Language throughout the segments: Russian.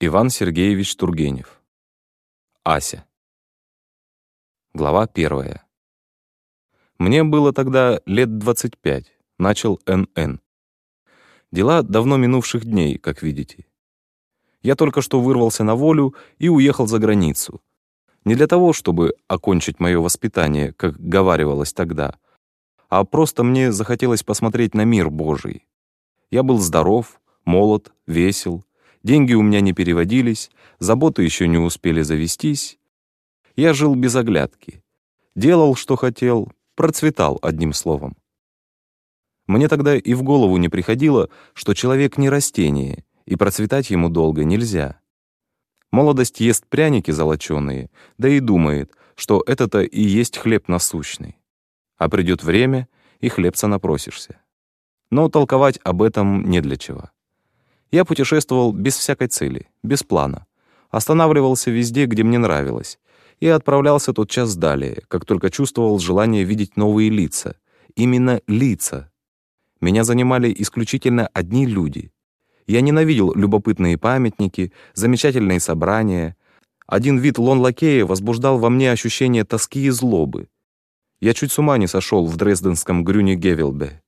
Иван Сергеевич Тургенев. Ася. Глава первая. Мне было тогда лет 25, начал НН. Дела давно минувших дней, как видите. Я только что вырвался на волю и уехал за границу. Не для того, чтобы окончить мое воспитание, как говаривалось тогда, а просто мне захотелось посмотреть на мир Божий. Я был здоров, молод, весел, деньги у меня не переводились, заботы еще не успели завестись. Я жил без оглядки, делал, что хотел, процветал, одним словом. Мне тогда и в голову не приходило, что человек не растение, и процветать ему долго нельзя. Молодость ест пряники золоченые, да и думает, что это-то и есть хлеб насущный. А придет время, и хлебца напросишься. Но толковать об этом не для чего. Я путешествовал без всякой цели, без плана. Останавливался везде, где мне нравилось, и отправлялся тот час далее, как только чувствовал желание видеть новые лица. Именно лица. Меня занимали исключительно одни люди. Я ненавидел любопытные памятники, замечательные собрания. Один вид лон-лакея возбуждал во мне ощущение тоски и злобы. Я чуть с ума не сошел в дрезденском Грюне Гевелбе.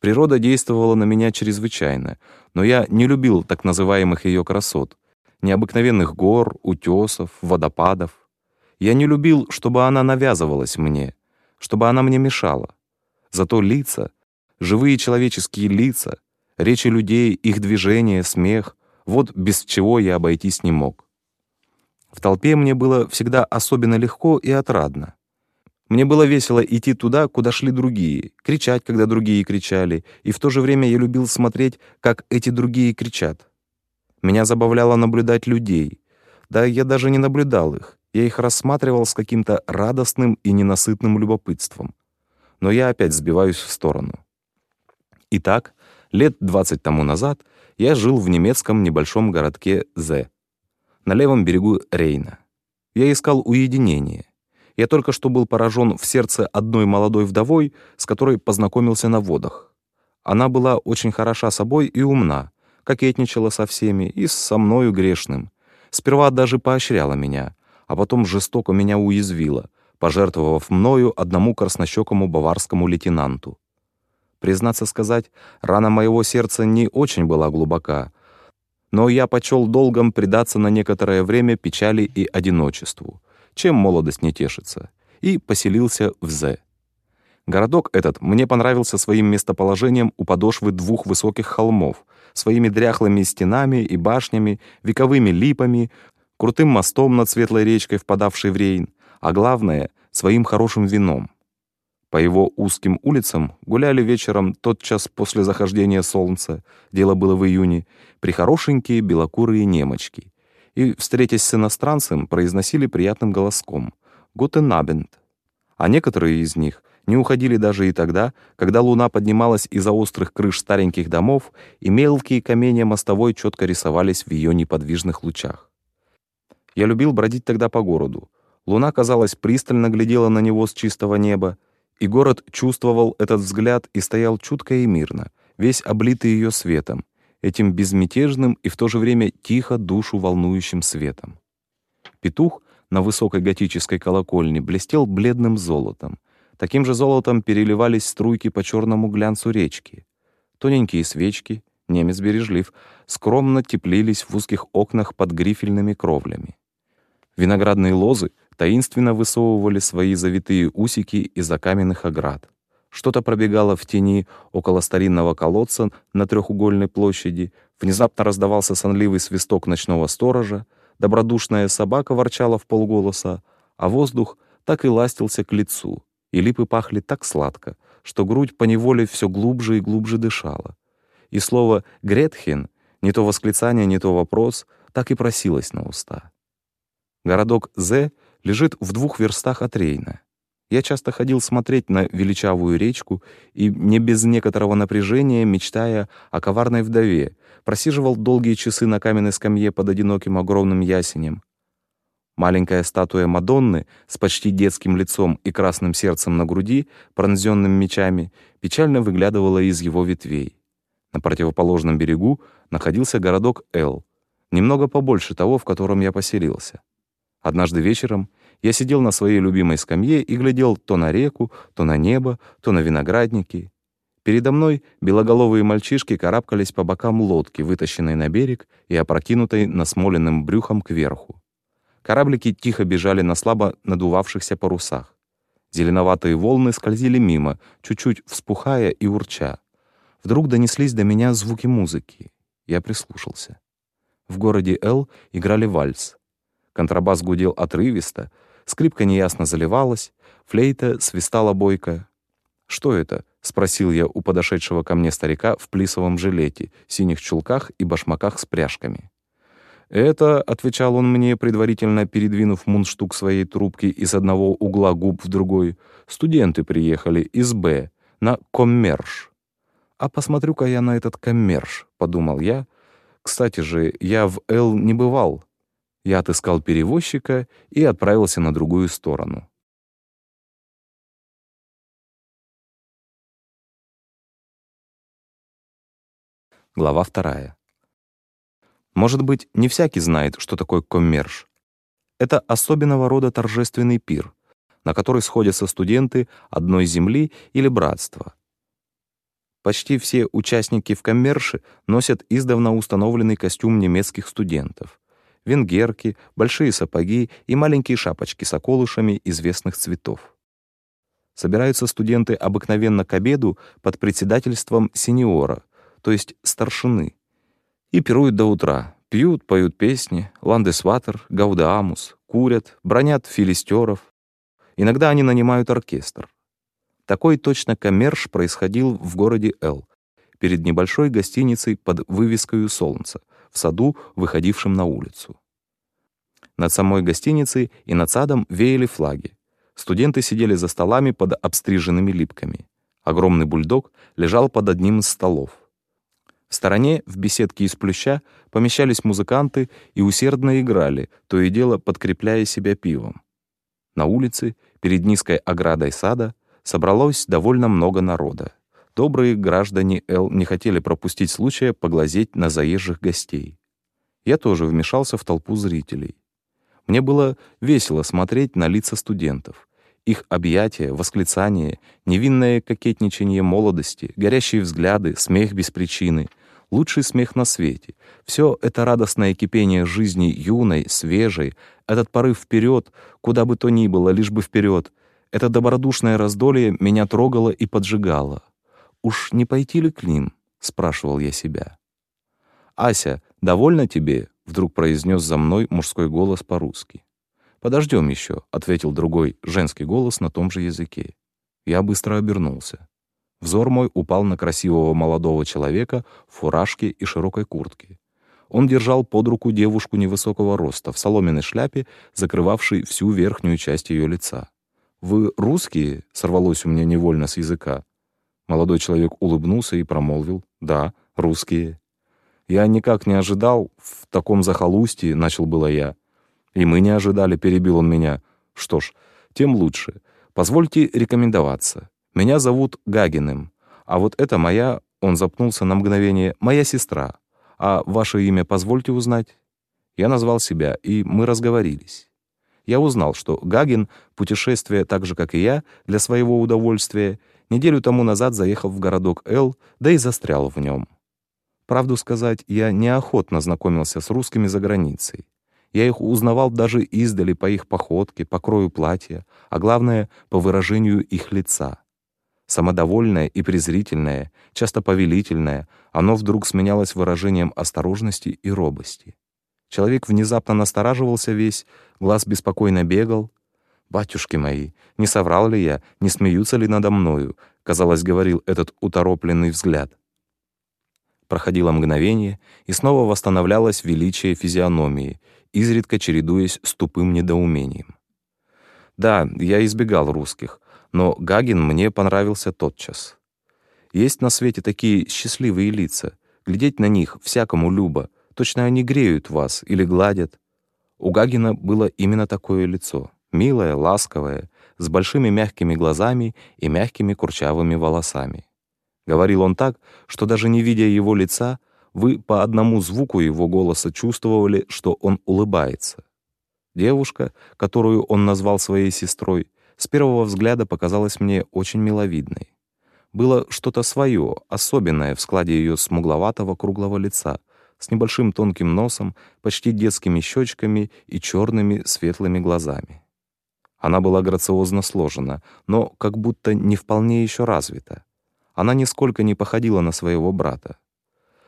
Природа действовала на меня чрезвычайно, но я не любил так называемых ее красот, необыкновенных гор, утесов, водопадов. Я не любил, чтобы она навязывалась мне, чтобы она мне мешала. Зато лица, живые человеческие лица, речи людей, их движения, смех — вот без чего я обойтись не мог. В толпе мне было всегда особенно легко и отрадно. Мне было весело идти туда, куда шли другие, кричать, когда другие кричали, и в то же время я любил смотреть, как эти другие кричат. Меня забавляло наблюдать людей. Да я даже не наблюдал их, я их рассматривал с каким-то радостным и ненасытным любопытством. Но я опять сбиваюсь в сторону. Итак, лет 20 тому назад я жил в немецком небольшом городке Зе, на левом берегу Рейна. Я искал уединение. Я только что был поражен в сердце одной молодой вдовой, с которой познакомился на водах. Она была очень хороша собой и умна, кокетничала со всеми и со мною грешным. Сперва даже поощряла меня, а потом жестоко меня уязвила, пожертвовав мною одному краснощекому баварскому лейтенанту. Признаться сказать, рана моего сердца не очень была глубока, но я почел долгом предаться на некоторое время печали и одиночеству чем молодость не тешится, и поселился в Зе. Городок этот мне понравился своим местоположением у подошвы двух высоких холмов, своими дряхлыми стенами и башнями, вековыми липами, крутым мостом над светлой речкой, впадавшей в Рейн, а главное — своим хорошим вином. По его узким улицам гуляли вечером тот час после захождения солнца, дело было в июне, прихорошенькие белокурые немочки, и, встретясь с иностранцем, произносили приятным голоском «Гутен Абенд». А некоторые из них не уходили даже и тогда, когда луна поднималась из-за острых крыш стареньких домов, и мелкие каменья мостовой четко рисовались в ее неподвижных лучах. Я любил бродить тогда по городу. Луна, казалось, пристально глядела на него с чистого неба, и город чувствовал этот взгляд и стоял чутко и мирно, весь облитый ее светом, этим безмятежным и в то же время тихо душу волнующим светом. Петух на высокой готической колокольне блестел бледным золотом. Таким же золотом переливались струйки по черному глянцу речки. Тоненькие свечки, немец бережлив, скромно теплились в узких окнах под грифельными кровлями. Виноградные лозы таинственно высовывали свои завитые усики из-за каменных оград. Что-то пробегало в тени около старинного колодца на трехугольной площади, внезапно раздавался сонливый свисток ночного сторожа, добродушная собака ворчала в полголоса, а воздух так и ластился к лицу, и липы пахли так сладко, что грудь поневоле все глубже и глубже дышала. И слово «Гретхен» — не то восклицание, не то вопрос — так и просилось на уста. Городок Зе лежит в двух верстах от Рейна. Я часто ходил смотреть на величавую речку и, не без некоторого напряжения, мечтая о коварной вдове, просиживал долгие часы на каменной скамье под одиноким огромным ясенем. Маленькая статуя Мадонны с почти детским лицом и красным сердцем на груди, пронзенным мечами, печально выглядывала из его ветвей. На противоположном берегу находился городок Эл, немного побольше того, в котором я поселился. Однажды вечером я сидел на своей любимой скамье и глядел то на реку, то на небо, то на виноградники. Передо мной белоголовые мальчишки карабкались по бокам лодки, вытащенной на берег и опрокинутой насмоленным брюхом кверху. Кораблики тихо бежали на слабо надувавшихся парусах. Зеленоватые волны скользили мимо, чуть-чуть вспухая и урча. Вдруг донеслись до меня звуки музыки. Я прислушался. В городе Л играли вальс. Контрабас гудел отрывисто, скрипка неясно заливалась, флейта свистала бойко. «Что это?» — спросил я у подошедшего ко мне старика в плисовом жилете, синих чулках и башмаках с пряжками. «Это», — отвечал он мне, предварительно передвинув мундштук своей трубки из одного угла губ в другой, «студенты приехали из Б на коммерш». «А посмотрю-ка я на этот коммерш», — подумал я. «Кстати же, я в Л не бывал». Я отыскал перевозчика и отправился на другую сторону. Глава вторая. Может быть, не всякий знает, что такое коммерш. Это особенного рода торжественный пир, на который сходятся студенты одной земли или братства. Почти все участники в коммерше носят издавна установленный костюм немецких студентов. Венгерки, большие сапоги и маленькие шапочки с околышами известных цветов. Собираются студенты обыкновенно к обеду под председательством сеньора, то есть старшины, и пируют до утра. Пьют, поют песни, ландесватер, гаудамус, курят, бронят филистеров. Иногда они нанимают оркестр. Такой точно коммерш происходил в городе Л, перед небольшой гостиницей под вывеской «Солнце», в саду, выходившем на улицу. Над самой гостиницей и над садом веяли флаги. Студенты сидели за столами под обстриженными липками. Огромный бульдог лежал под одним из столов. В стороне, в беседке из плюща, помещались музыканты и усердно играли, то и дело подкрепляя себя пивом. На улице, перед низкой оградой сада, собралось довольно много народа. Добрые граждане Эл не хотели пропустить случая поглазеть на заезжих гостей. Я тоже вмешался в толпу зрителей. Мне было весело смотреть на лица студентов. Их объятия, восклицания, невинное кокетничание молодости, горящие взгляды, смех без причины — лучший смех на свете. Все это радостное кипение жизни юной, свежей, этот порыв вперед, куда бы то ни было, лишь бы вперед, это добродушное раздолье меня трогало и поджигало. «Уж не пойти ли к ним?» — спрашивал я себя. «Ася, довольна тебе?» — вдруг произнес за мной мужской голос по-русски. «Подождем еще», — ответил другой женский голос на том же языке. Я быстро обернулся. Взор мой упал на красивого молодого человека в фуражке и широкой куртке. Он держал под руку девушку невысокого роста в соломенной шляпе, закрывавшей всю верхнюю часть ее лица. «Вы русские?» — сорвалось у меня невольно с языка. Молодой человек улыбнулся и промолвил. «Да, русские». «Я никак не ожидал, в таком захолустье», — начал было я. «И мы не ожидали», — перебил он меня. «Что ж, тем лучше. Позвольте рекомендоваться. Меня зовут Гагиным, а вот это моя, он запнулся на мгновение, моя сестра. А ваше имя позвольте узнать?» Я назвал себя, и мы разговорились. Я узнал, что Гагин, путешествие так же, как и я, для своего удовольствия, неделю тому назад заехал в городок Эл, да и застрял в нем. Правду сказать, я неохотно знакомился с русскими за границей. Я их узнавал даже издали по их походке, по крою платья, а главное, по выражению их лица самодовольное и презрительное, часто повелительное, оно вдруг сменялось выражением осторожности и робости. Человек внезапно настораживался весь, глаз беспокойно бегал. «Батюшки мои, не соврал ли я, не смеются ли надо мною?» — казалось, говорил этот уторопленный взгляд. Проходило мгновение, и снова восстановлялось величие физиономии, изредка чередуясь с тупым недоумением. Да, я избегал русских, но Гагин мне понравился тотчас. Есть на свете такие счастливые лица. Глядеть на них всякому любо. Точно они греют вас или гладят. У Гагина было именно такое лицо. Милое, ласковое, с большими мягкими глазами и мягкими курчавыми волосами. Говорил он так, что даже не видя его лица, Вы по одному звуку его голоса чувствовали, что он улыбается. Девушка, которую он назвал своей сестрой, с первого взгляда показалась мне очень миловидной. Было что-то свое, особенное в складе ее смугловатого круглого лица, с небольшим тонким носом, почти детскими щечками и черными светлыми глазами. Она была грациозно сложена, но как будто не вполне еще развита. Она нисколько не походила на своего брата.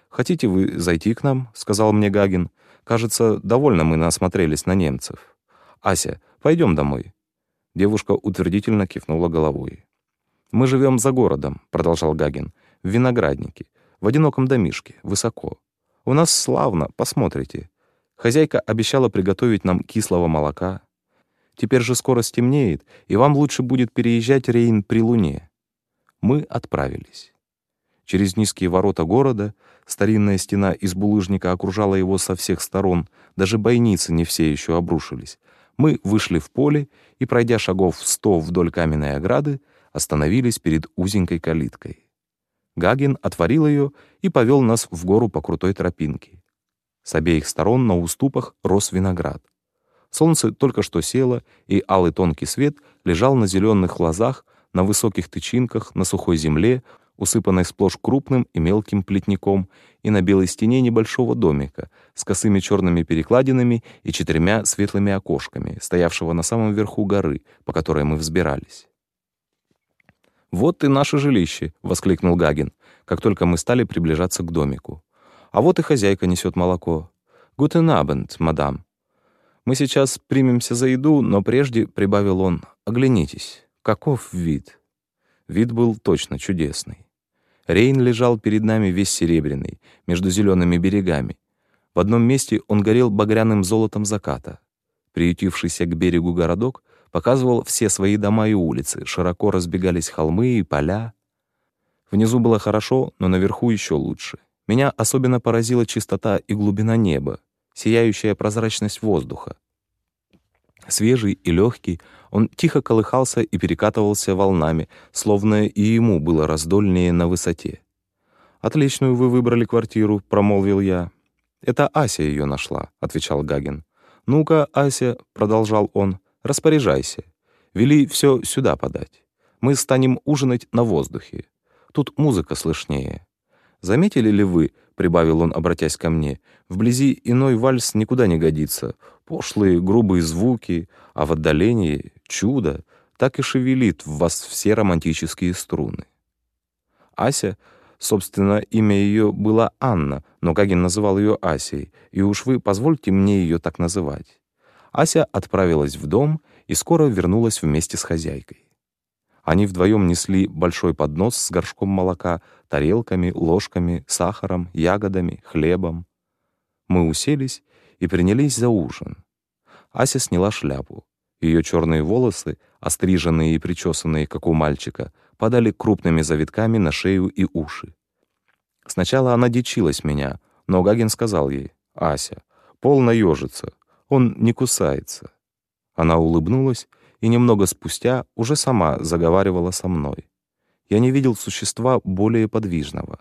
«Хотите вы зайти к нам?» — сказал мне Гагин. «Кажется, довольно мы насмотрелись на немцев. Ася, пойдем домой». Девушка утвердительно кивнула головой. «Мы живем за городом», — продолжал Гагин, — «в винограднике, в одиноком домишке, высоко. У нас славно, посмотрите. Хозяйка обещала приготовить нам кислого молока. Теперь же скоро стемнеет, и вам лучше будет переезжать Рейн при луне». Мы отправились. Через низкие ворота города старинная стена из булыжника окружала его со всех сторон, даже бойницы не все еще обрушились. Мы вышли в поле и, пройдя шагов сто вдоль каменной ограды, остановились перед узенькой калиткой. Гагин отворил ее и повел нас в гору по крутой тропинке. С обеих сторон на уступах рос виноград. Солнце только что село, и алый тонкий свет лежал на зеленых лозах, на высоких тычинках, на сухой земле, усыпанной сплошь крупным и мелким плетником, и на белой стене небольшого домика с косыми черными перекладинами и четырьмя светлыми окошками, стоявшего на самом верху горы, по которой мы взбирались. «Вот и наше жилище!» — воскликнул Гагин, как только мы стали приближаться к домику. «А вот и хозяйка несет молоко. Гутен абенд, мадам. Мы сейчас примемся за еду, но прежде, — прибавил он, — оглянитесь, каков вид!» Вид был точно чудесный. Рейн лежал перед нами весь серебряный, между зелеными берегами. В одном месте он горел багряным золотом заката. Приютившийся к берегу городок показывал все свои дома и улицы, широко разбегались холмы и поля. Внизу было хорошо, но наверху еще лучше. Меня особенно поразила чистота и глубина неба, сияющая прозрачность воздуха. Свежий и легкий, он тихо колыхался и перекатывался волнами, словно и ему было раздольнее на высоте. «Отличную вы выбрали квартиру», — промолвил я. «Это Ася ее нашла», — отвечал Гагин. «Ну-ка, Ася», — продолжал он, — «распоряжайся. Вели все сюда подать. Мы станем ужинать на воздухе. Тут музыка слышнее. Заметили ли вы, — прибавил он, обратясь ко мне, — вблизи иной вальс никуда не годится. Пошлые, грубые звуки, а в отдалении — чудо, так и шевелит в вас все романтические струны. Ася, собственно, имя ее было Анна, но Кагин называл ее Асей, и уж вы позвольте мне ее так называть. Ася отправилась в дом и скоро вернулась вместе с хозяйкой. Они вдвоем несли большой поднос с горшком молока, тарелками, ложками, сахаром, ягодами, хлебом. Мы уселись и принялись за ужин. Ася сняла шляпу. Ее черные волосы, остриженные и причесанные, как у мальчика, падали крупными завитками на шею и уши. Сначала она дичилась меня, но Гагин сказал ей, «Ася, полно ежится, он не кусается». Она улыбнулась и немного спустя уже сама заговаривала со мной. Я не видел существа более подвижного.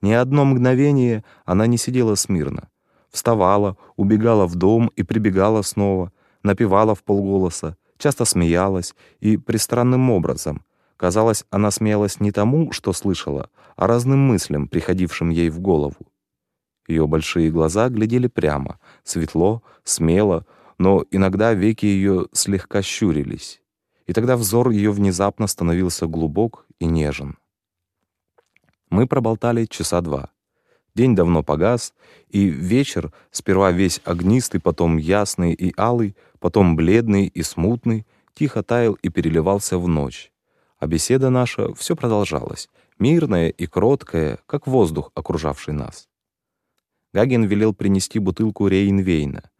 Ни одно мгновение она не сидела смирно. Вставала, убегала в дом и прибегала снова, напевала в полголоса, часто смеялась и пристранным образом. Казалось, она смеялась не тому, что слышала, а разным мыслям, приходившим ей в голову. Ее большие глаза глядели прямо, светло, смело, но иногда веки ее слегка щурились, и тогда взор ее внезапно становился глубок и нежен. Мы проболтали часа два. День давно погас, и вечер, сперва весь огнистый, потом ясный и алый, потом бледный и смутный, тихо таял и переливался в ночь. А беседа наша все продолжалась, мирная и кроткая, как воздух, окружавший нас. Гагин велел принести бутылку Рейнвейна.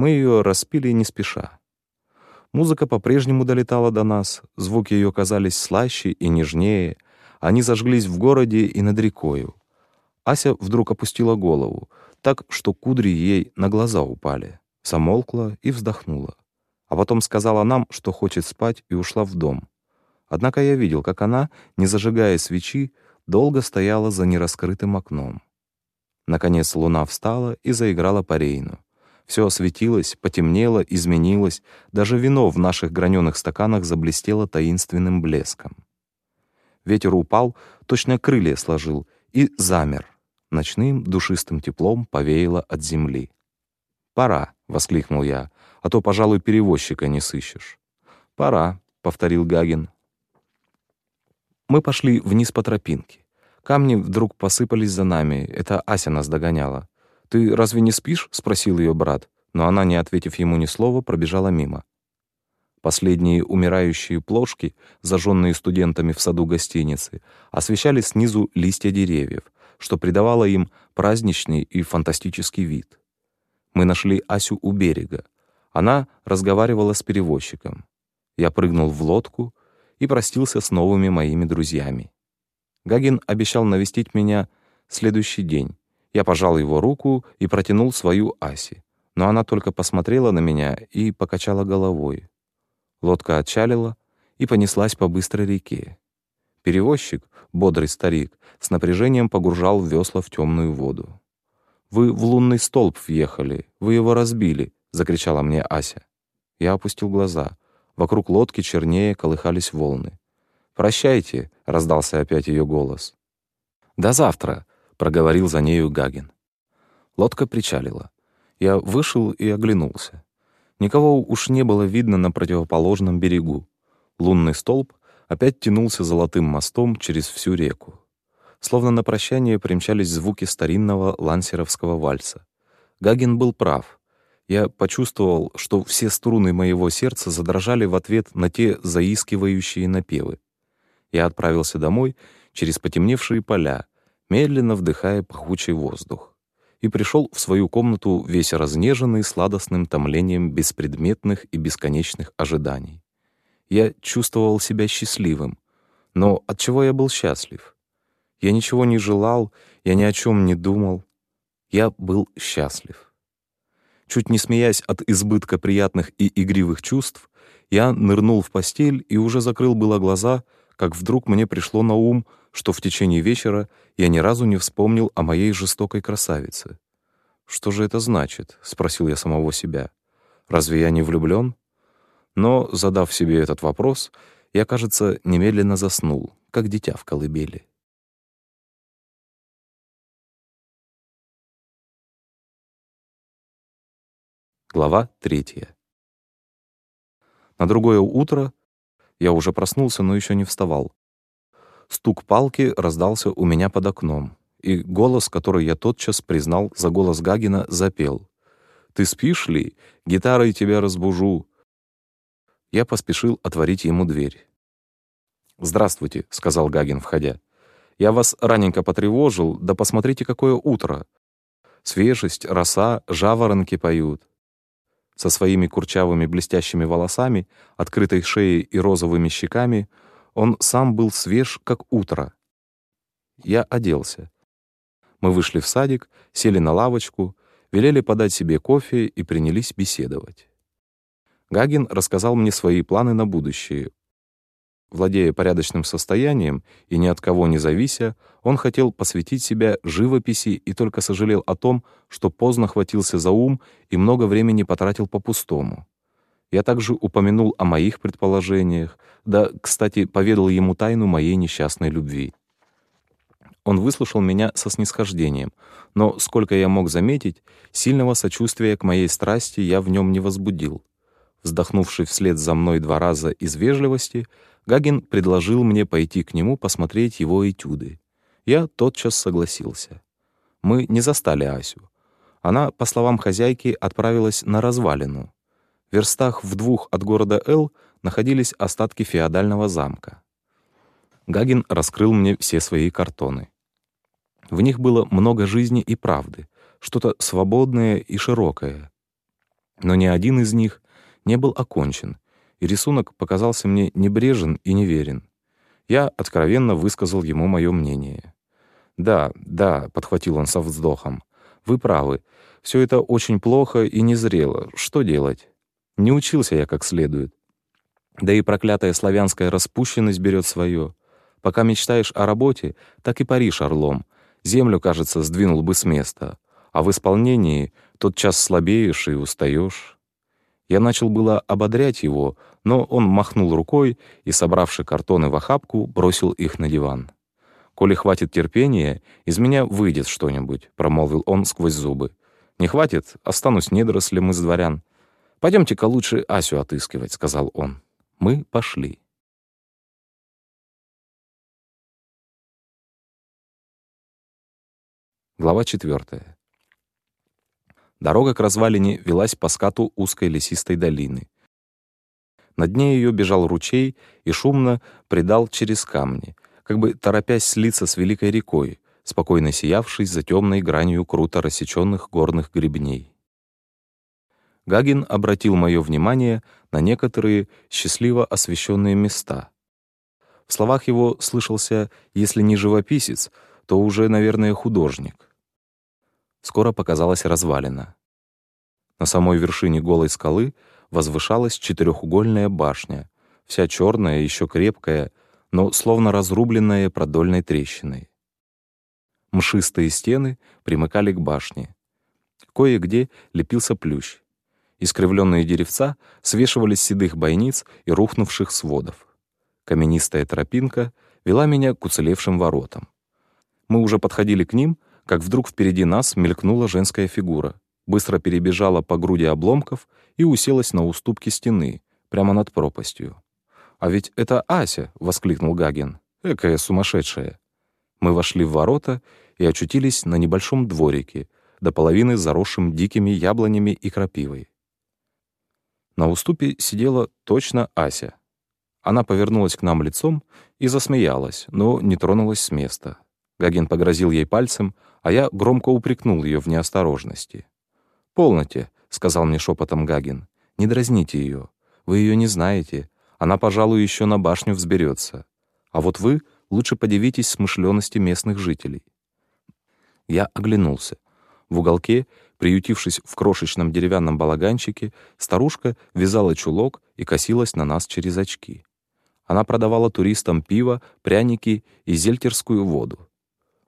Мы ее распили не спеша. Музыка по-прежнему долетала до нас, звуки ее казались слаще и нежнее, они зажглись в городе и над рекою. Ася вдруг опустила голову, так, что кудри ей на глаза упали, замолкла и вздохнула. А потом сказала нам, что хочет спать, и ушла в дом. Однако я видел, как она, не зажигая свечи, долго стояла за нераскрытым окном. Наконец луна встала и заиграла по Рейну. Все осветилось, потемнело, изменилось, даже вино в наших граненых стаканах заблестело таинственным блеском. Ветер упал, точно крылья сложил, и замер. Ночным душистым теплом повеяло от земли. «Пора», — воскликнул я, — «а то, пожалуй, перевозчика не сыщешь». «Пора», — повторил Гагин. Мы пошли вниз по тропинке. Камни вдруг посыпались за нами. Это Ася нас догоняла. «Ты разве не спишь?» — спросил ее брат. Но она, не ответив ему ни слова, пробежала мимо. Последние умирающие плошки, зажженные студентами в саду гостиницы, освещали снизу листья деревьев, что придавало им праздничный и фантастический вид. Мы нашли Асю у берега. Она разговаривала с перевозчиком. Я прыгнул в лодку и простился с новыми моими друзьями. Гагин обещал навестить меня следующий день. Я пожал его руку и протянул свою Аси, но она только посмотрела на меня и покачала головой. Лодка отчалила и понеслась по быстрой реке. Перевозчик, бодрый старик, с напряжением погружал весла в темную воду. «Вы в лунный столб въехали, вы его разбили», — закричала мне Ася. Я опустил глаза. Вокруг лодки чернее колыхались волны. «Прощайте», — раздался опять ее голос. «До завтра», — проговорил за нею Гагин. Лодка причалила. Я вышел и оглянулся. Никого уж не было видно на противоположном берегу. Лунный столб опять тянулся золотым мостом через всю реку. Словно на прощание примчались звуки старинного лансеровского вальса. Гагин был прав. Я почувствовал, что все струны моего сердца задрожали в ответ на те заискивающие напевы. Я отправился домой через потемневшие поля, медленно вдыхая пахучий воздух, и пришел в свою комнату весь разнеженный сладостным томлением беспредметных и бесконечных ожиданий. Я чувствовал себя счастливым, но от чего я был счастлив? Я ничего не желал, я ни о чем не думал. Я был счастлив. Чуть не смеясь от избытка приятных и игривых чувств, я нырнул в постель и уже закрыл было глаза, как вдруг мне пришло на ум, что в течение вечера я ни разу не вспомнил о моей жестокой красавице. «Что же это значит?» — спросил я самого себя. «Разве я не влюблен?» Но, задав себе этот вопрос, я, кажется, немедленно заснул, как дитя в колыбели. Глава третья. На другое утро я уже проснулся, но еще не вставал. Стук палки раздался у меня под окном, и голос, который я тотчас признал за голос Гагина, запел. «Ты спишь ли? Гитарой тебя разбужу». Я поспешил отворить ему дверь. «Здравствуйте», — сказал Гагин, входя. «Я вас раненько потревожил, да посмотрите, какое утро. Свежесть, роса, жаворонки поют со своими курчавыми блестящими волосами, открытой шеей и розовыми щеками, он сам был свеж, как утро. Я оделся. Мы вышли в садик, сели на лавочку, велели подать себе кофе и принялись беседовать. Гагин рассказал мне свои планы на будущее. Владея порядочным состоянием и ни от кого не завися, он хотел посвятить себя живописи и только сожалел о том, что поздно хватился за ум и много времени потратил по-пустому. Я также упомянул о моих предположениях, да, кстати, поведал ему тайну моей несчастной любви. Он выслушал меня со снисхождением, но, сколько я мог заметить, сильного сочувствия к моей страсти я в нем не возбудил. Вздохнувший вслед за мной два раза из вежливости, Гагин предложил мне пойти к нему посмотреть его этюды. Я тотчас согласился. Мы не застали Асю. Она, по словам хозяйки, отправилась на развалину. Верстах в двух от города Эл находились остатки феодального замка. Гагин раскрыл мне все свои картоны. В них было много жизни и правды, что-то свободное и широкое. Но ни один из них не был окончен, и рисунок показался мне небрежен и неверен. Я откровенно высказал ему мое мнение. «Да, да», — подхватил он со вздохом, — «вы правы. Все это очень плохо и незрело. Что делать? Не учился я как следует. Да и проклятая славянская распущенность берет свое. Пока мечтаешь о работе, так и паришь орлом. Землю, кажется, сдвинул бы с места, а в исполнении тот час слабеешь и устаешь. Я начал было ободрять его, но он махнул рукой и, собравши картоны в охапку, бросил их на диван. «Коли хватит терпения, из меня выйдет что-нибудь», — промолвил он сквозь зубы. «Не хватит, останусь недорослем из дворян. Пойдемте-ка лучше Асю отыскивать», — сказал он. Мы пошли. Глава четвертая. Дорога к развалине велась по скату узкой лесистой долины. На дне ее бежал ручей и шумно придал через камни, как бы торопясь слиться с великой рекой, спокойно сиявшей за темной гранью круто рассеченных горных гребней. Гагин обратил мое внимание на некоторые счастливо освещенные места. В словах его слышался, если не живописец, то уже, наверное, художник. Скоро показалась развалина. На самой вершине голой скалы возвышалась четырехугольная башня, вся черная, еще крепкая, но словно разрубленная продольной трещиной. Мшистые стены примыкали к башне. Кое-где лепился плющ. Искривленные деревца свешивались с седых бойниц и рухнувших сводов. Каменистая тропинка вела меня к уцелевшим воротам. Мы уже подходили к ним — как вдруг впереди нас мелькнула женская фигура, быстро перебежала по груди обломков и уселась на уступке стены, прямо над пропастью. «А ведь это Ася!» — воскликнул Гагин. «Экая сумасшедшая!» Мы вошли в ворота и очутились на небольшом дворике, до половины заросшим дикими яблонями и крапивой. На уступе сидела точно Ася. Она повернулась к нам лицом и засмеялась, но не тронулась с места. Гагин погрозил ей пальцем, а я громко упрекнул ее в неосторожности. «Полноте», — сказал мне шепотом Гагин, — «не дразните ее. Вы ее не знаете. Она, пожалуй, еще на башню взберется. А вот вы лучше подивитесь смышленности местных жителей». Я оглянулся. В уголке, приютившись в крошечном деревянном балаганчике, старушка вязала чулок и косилась на нас через очки. Она продавала туристам пиво, пряники и зельтерскую воду.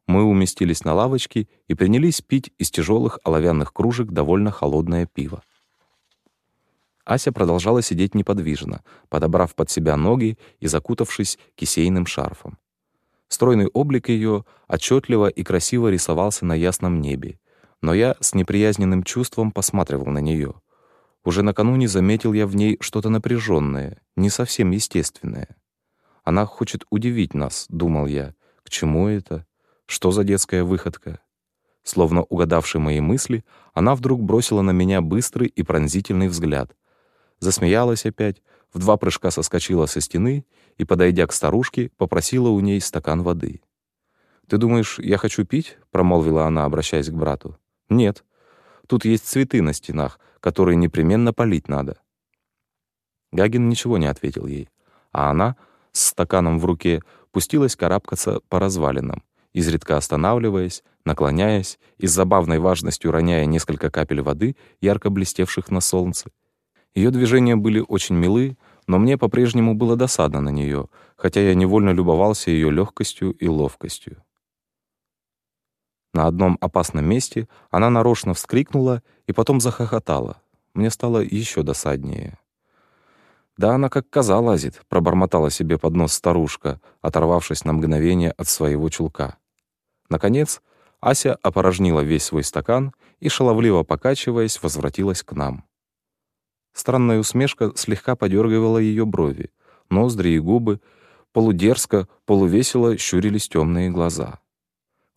Мы уместились на лавочке и принялись пить из тяжелых оловянных кружек довольно холодное пиво. Ася продолжала сидеть неподвижно, подобрав под себя ноги и закутавшись кисейным шарфом. Стройный облик ее отчетливо и красиво рисовался на ясном небе, но я с неприязненным чувством посматривал на нее. Уже накануне заметил я в ней что-то напряженное, не совсем естественное. Она хочет удивить нас, думал я. К чему это? Что за детская выходка? Словно угадавши мои мысли, она вдруг бросила на меня быстрый и пронзительный взгляд. Засмеялась опять, в два прыжка соскочила со стены и, подойдя к старушке, попросила у ней стакан воды. «Ты думаешь, я хочу пить?» — промолвила она, обращаясь к брату. «Нет. Тут есть цветы на стенах, которые непременно полить надо». Гагин ничего не ответил ей, а она, с стаканом в руке, пустилась карабкаться по развалинам, изредка останавливаясь, наклоняясь и с забавной важностью роняя несколько капель воды, ярко блестевших на солнце. Ее движения были очень милы, но мне по-прежнему было досадно на нее, хотя я невольно любовался ее легкостью и ловкостью. На одном опасном месте она нарочно вскрикнула и потом захохотала. Мне стало еще досаднее. «Да она как коза лазит», — пробормотала себе под нос старушка, оторвавшись на мгновение от своего чулка. Наконец, Ася опорожнила весь свой стакан и, шаловливо покачиваясь, возвратилась к нам. Странная усмешка слегка подергивала ее брови, ноздри и губы, полудерзко, полувесело щурились темные глаза.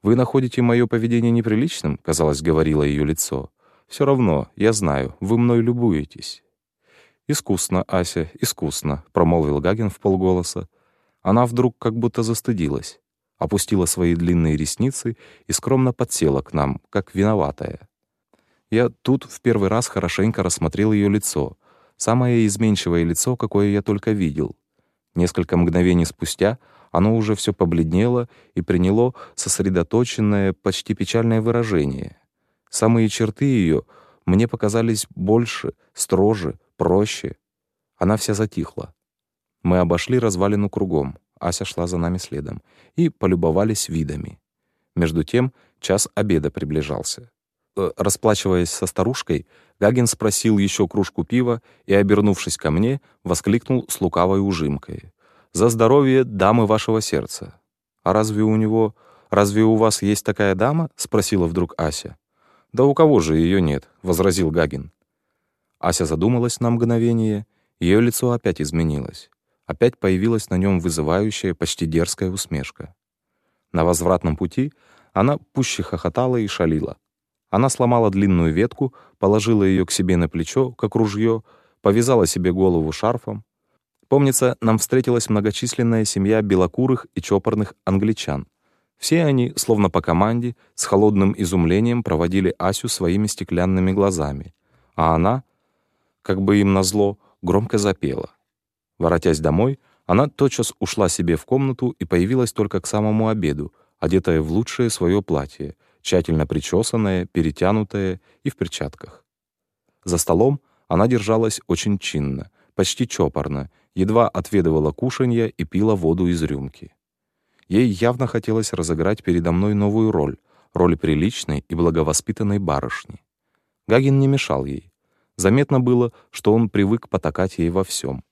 «Вы находите мое поведение неприличным?» — казалось, говорило ее лицо. «Все равно, я знаю, вы мной любуетесь». «Искусно, Ася, искусно», — промолвил Гагин в полголоса. Она вдруг как будто застыдилась опустила свои длинные ресницы и скромно подсела к нам, как виноватая. Я тут в первый раз хорошенько рассмотрел ее лицо, самое изменчивое лицо, какое я только видел. Несколько мгновений спустя оно уже все побледнело и приняло сосредоточенное, почти печальное выражение. Самые черты ее мне показались больше, строже, проще. Она вся затихла. Мы обошли развалину кругом. Ася шла за нами следом, и полюбовались видами. Между тем час обеда приближался. Э, расплачиваясь со старушкой, Гагин спросил еще кружку пива и, обернувшись ко мне, воскликнул с лукавой ужимкой. «За здоровье дамы вашего сердца!» «А разве у него... Разве у вас есть такая дама?» — спросила вдруг Ася. «Да у кого же ее нет?» — возразил Гагин. Ася задумалась на мгновение, ее лицо опять изменилось. Опять появилась на нем вызывающая, почти дерзкая усмешка. На возвратном пути она пуще хохотала и шалила. Она сломала длинную ветку, положила ее к себе на плечо, как ружье, повязала себе голову шарфом. Помнится, нам встретилась многочисленная семья белокурых и чопорных англичан. Все они, словно по команде, с холодным изумлением проводили Асю своими стеклянными глазами, а она, как бы им назло, громко запела. Воротясь домой, она тотчас ушла себе в комнату и появилась только к самому обеду, одетая в лучшее свое платье, тщательно причесанная, перетянутая и в перчатках. За столом она держалась очень чинно, почти чопорно, едва отведывала кушанья и пила воду из рюмки. Ей явно хотелось разыграть передо мной новую роль, роль приличной и благовоспитанной барышни. Гагин не мешал ей. Заметно было, что он привык потакать ей во всем.